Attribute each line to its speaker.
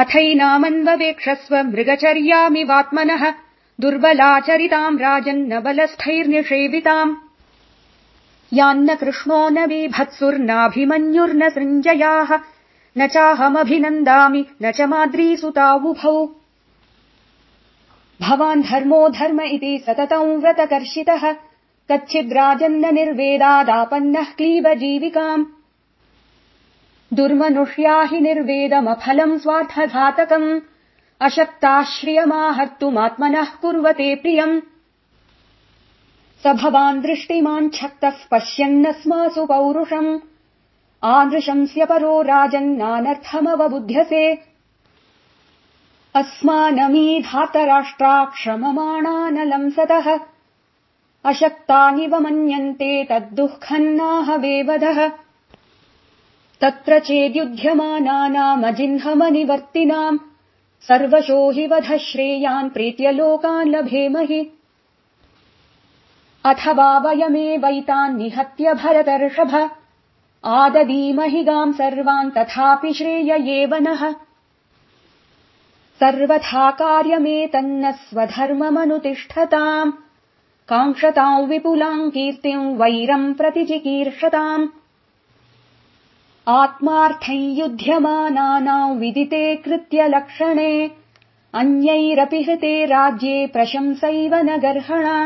Speaker 1: अथैनामन्ववेक्षस्व मृगचर्यामिवात्मनः दुर्बलाचरिताम् राजन्न बलस्थैर्निषेविताम् यान्न कृष्णो न बीभत्सुर्नाभिमन्युर्न सृञ्जयाः न चाहमभिनन्दामि न च माद्रीसुतावुभौ। भवान् धर्मो धर्म इति सततम् व्रतकर्षितः कच्चिद्राजन्न निर्वेदादापन्नः क्लीबजीविकाम् दुर्मनुष्या हि निर्वेदमफलम् स्वार्थघातकम्। अशक्ताश्रियमाहर्तुमात्मनः कुर्वते प्रियम्। स भवान् दृष्टिमाञ्छक्तः पश्यन्नस्मासु पौरुषम्। आदृशंस्य परो राजन्नानर्थमवबुध्यसे अस्मानमीधातराष्ट्राक्षममाणानलंसतः अशक्तानिव मन्यन्ते तद्दुःखन्नाहवेवधः तत्र चेद्युध्यमानानामजिह्नमनिवर्तिनाम् सर्वशो हि वध श्रेयान् प्रेत्य लोकान् लभेमहि। अथवा वयमेवैतान् निहत्य भरतर्षभ। आददीमहि गाम् सर्वान् तथापि श्रेय नः। सर्वथा कार्यमेतन्न स्वधर्ममनुतिष्ठताम्। काङ्क्षताम् विपुलाम् कीर्तिम् वैरम् प्रतिचिकीर्षताम् आत्मार्थै युध्यमानानाम् विदिते कृत्यलक्षणे अन्यैरपि हृते राज्ये प्रशंसैव न गर्हणा